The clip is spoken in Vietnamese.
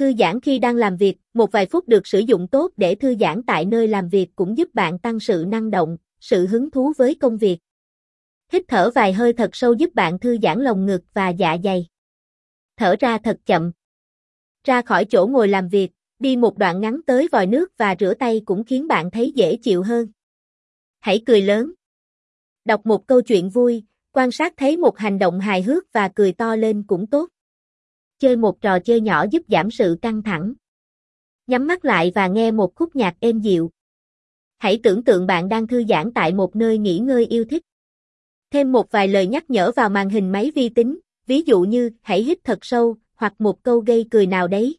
Thư giãn khi đang làm việc, một vài phút được sử dụng tốt để thư giãn tại nơi làm việc cũng giúp bạn tăng sự năng động, sự hứng thú với công việc. Hít thở vài hơi thật sâu giúp bạn thư giãn lồng ngực và dạ dày. Thở ra thật chậm. Ra khỏi chỗ ngồi làm việc, đi một đoạn ngắn tới vòi nước và rửa tay cũng khiến bạn thấy dễ chịu hơn. Hãy cười lớn. Đọc một câu chuyện vui, quan sát thấy một hành động hài hước và cười to lên cũng tốt. Chơi một trò chơi nhỏ giúp giảm sự căng thẳng. Nhắm mắt lại và nghe một khúc nhạc êm dịu. Hãy tưởng tượng bạn đang thư giãn tại một nơi nghỉ ngơi yêu thích. Thêm một vài lời nhắc nhở vào màn hình máy vi tính, ví dụ như hãy hít thật sâu, hoặc một câu gây cười nào đấy.